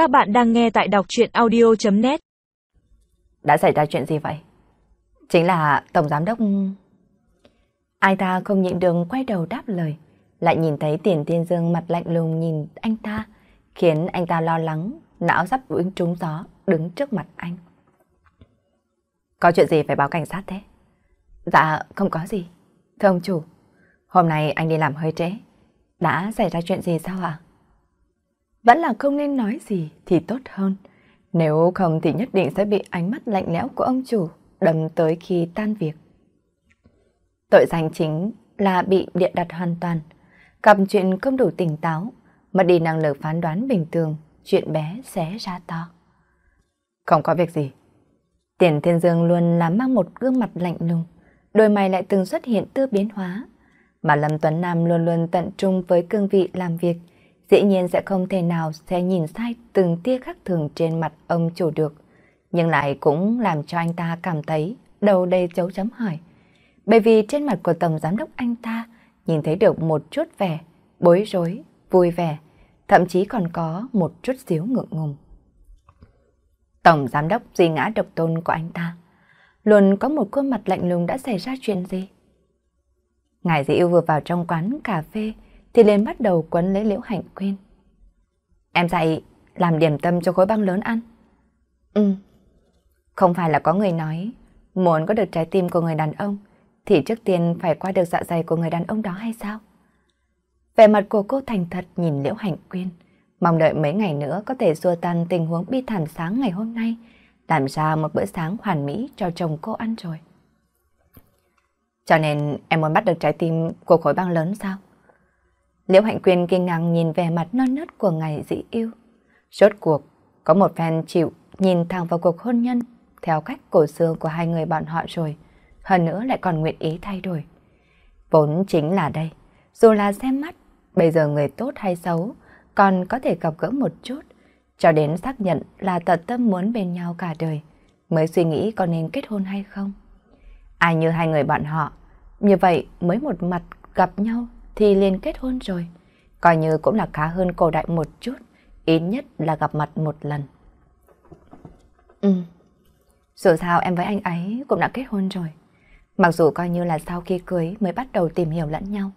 Các bạn đang nghe tại đọc chuyện audio.net Đã xảy ra chuyện gì vậy? Chính là Tổng Giám Đốc... Ai ta không nhịn đường quay đầu đáp lời, lại nhìn thấy tiền thiên dương mặt lạnh lùng nhìn anh ta, khiến anh ta lo lắng, não sắp ứng trúng gió, đứng trước mặt anh. Có chuyện gì phải báo cảnh sát thế? Dạ, không có gì. Thưa ông chủ, hôm nay anh đi làm hơi trễ. Đã xảy ra chuyện gì sao ạ? Vẫn là không nên nói gì thì tốt hơn. Nếu không thì nhất định sẽ bị ánh mắt lạnh lẽo của ông chủ đâm tới khi tan việc. Tội danh chính là bị địa đặt hoàn toàn, gặp chuyện không đủ tỉnh táo, mất đi năng lực phán đoán bình thường, chuyện bé sẽ ra to. Không có việc gì. Tiền Thiên Dương luôn là mang một gương mặt lạnh lùng, đôi mày lại từng xuất hiện tư biến hóa. Mà Lâm Tuấn Nam luôn luôn tận trung với cương vị làm việc, dĩ nhiên sẽ không thể nào sẽ nhìn sai từng tia khác thường trên mặt ông chủ được, nhưng lại cũng làm cho anh ta cảm thấy đầu đầy dấu chấm hỏi. Bởi vì trên mặt của tổng giám đốc anh ta nhìn thấy được một chút vẻ, bối rối, vui vẻ, thậm chí còn có một chút xíu ngượng ngùng. Tổng giám đốc duy ngã độc tôn của anh ta, luôn có một khuôn mặt lạnh lùng đã xảy ra chuyện gì? Ngài dĩ yêu vừa vào trong quán cà phê thì liền bắt đầu quấn lấy liễu hạnh quyên. Em dạy làm điểm tâm cho khối băng lớn ăn. Ừ. Không phải là có người nói muốn có được trái tim của người đàn ông thì trước tiên phải qua được dạ dày của người đàn ông đó hay sao? Vẻ mặt của cô thành thật nhìn liễu hạnh quyên, mong đợi mấy ngày nữa có thể xua tan tình huống bi thảm sáng ngày hôm nay, làm ra một bữa sáng hoàn mỹ cho chồng cô ăn rồi. Cho nên em muốn bắt được trái tim của khối băng lớn sao? Liễu Hạnh Quyên kinh ngạc nhìn về mặt non nớt của ngài dị yêu. Rốt cuộc, có một fan chịu nhìn thẳng vào cuộc hôn nhân theo cách cổ xưa của hai người bọn họ rồi, hơn nữa lại còn nguyện ý thay đổi. Vốn chính là đây, dù là xem mắt, bây giờ người tốt hay xấu, còn có thể gặp gỡ một chút, cho đến xác nhận là tận tâm muốn bên nhau cả đời, mới suy nghĩ có nên kết hôn hay không. Ai như hai người bọn họ, như vậy mới một mặt gặp nhau thì liền kết hôn rồi. Coi như cũng là khá hơn cổ đại một chút, ít nhất là gặp mặt một lần. Ừ, dù sao em với anh ấy cũng đã kết hôn rồi. Mặc dù coi như là sau khi cưới mới bắt đầu tìm hiểu lẫn nhau,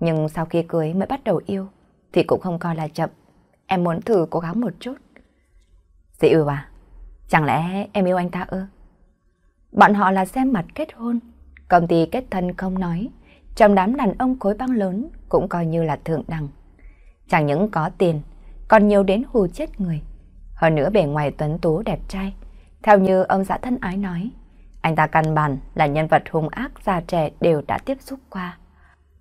nhưng sau khi cưới mới bắt đầu yêu thì cũng không coi là chậm. Em muốn thử cố gắng một chút. Dĩ ưu à, chẳng lẽ em yêu anh ta ư? Bọn họ là xem mặt kết hôn, công ty kết thân không nói, trong đám đàn ông khối băng lớn cũng coi như là thượng đẳng. Chẳng những có tiền, còn nhiều đến hù chết người. Hơn nữa bề ngoài tuấn tú đẹp trai. Theo như ông xã thân ái nói, anh ta căn bản là nhân vật hung ác già trẻ đều đã tiếp xúc qua.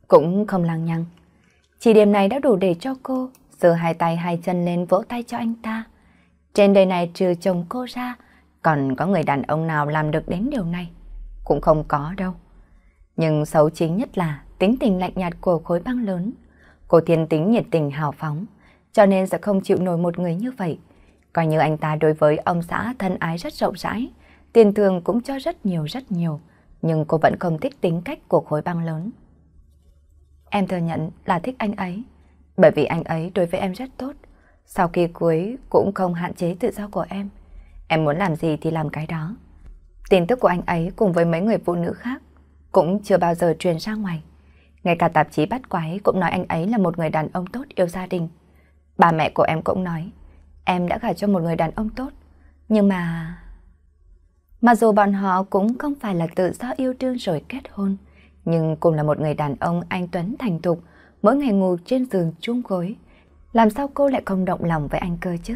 Cũng không lăng nhăng. Chỉ điểm này đã đủ để cho cô giơ hai tay hai chân lên vỗ tay cho anh ta. Trên đời này trừ chồng cô ra, còn có người đàn ông nào làm được đến điều này? Cũng không có đâu. Nhưng xấu chính nhất là tính tình lạnh nhạt của khối băng lớn. Cô thiên tính nhiệt tình hào phóng, cho nên sẽ không chịu nổi một người như vậy. Coi như anh ta đối với ông xã thân ái rất rộng rãi, tiền thường cũng cho rất nhiều rất nhiều, nhưng cô vẫn không thích tính cách của khối băng lớn. Em thừa nhận là thích anh ấy, bởi vì anh ấy đối với em rất tốt. Sau khi cưới cũng không hạn chế tự do của em. Em muốn làm gì thì làm cái đó. Tin tức của anh ấy cùng với mấy người phụ nữ khác cũng chưa bao giờ truyền ra ngoài. Ngay cả tạp chí bắt quái cũng nói anh ấy là một người đàn ông tốt yêu gia đình. Bà mẹ của em cũng nói, em đã gả cho một người đàn ông tốt. Nhưng mà... Mà dù bọn họ cũng không phải là tự do yêu đương rồi kết hôn, nhưng cùng là một người đàn ông anh Tuấn thành thục, mỗi ngày ngủ trên giường chung gối. Làm sao cô lại không động lòng với anh cơ chứ?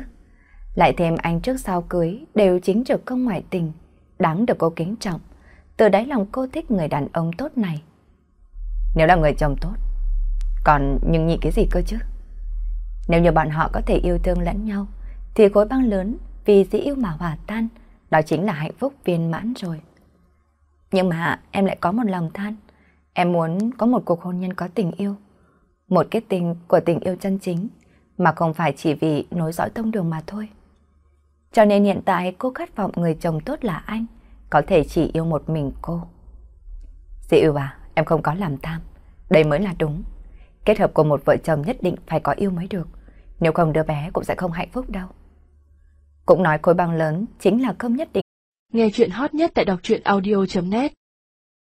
Lại thêm anh trước sau cưới đều chính trực công ngoại tình, đáng được cô kính trọng. Từ đáy lòng cô thích người đàn ông tốt này. Nếu là người chồng tốt, còn nhưng nhị cái gì cơ chứ? Nếu như bọn họ có thể yêu thương lẫn nhau, thì khối băng lớn vì dĩ yêu mà hòa tan, đó chính là hạnh phúc viên mãn rồi. Nhưng mà em lại có một lòng than, em muốn có một cuộc hôn nhân có tình yêu, một kết tình của tình yêu chân chính, mà không phải chỉ vì nối dõi tông đường mà thôi. Cho nên hiện tại cô khát vọng người chồng tốt là anh, có thể chỉ yêu một mình cô. Dĩ ưu à, em không có làm tham, đây mới là đúng. Kết hợp của một vợ chồng nhất định phải có yêu mới được, nếu không đứa bé cũng sẽ không hạnh phúc đâu. cũng nói khối băng lớn chính là không nhất định. Nghe chuyện hot nhất tại đọc truyện audio.net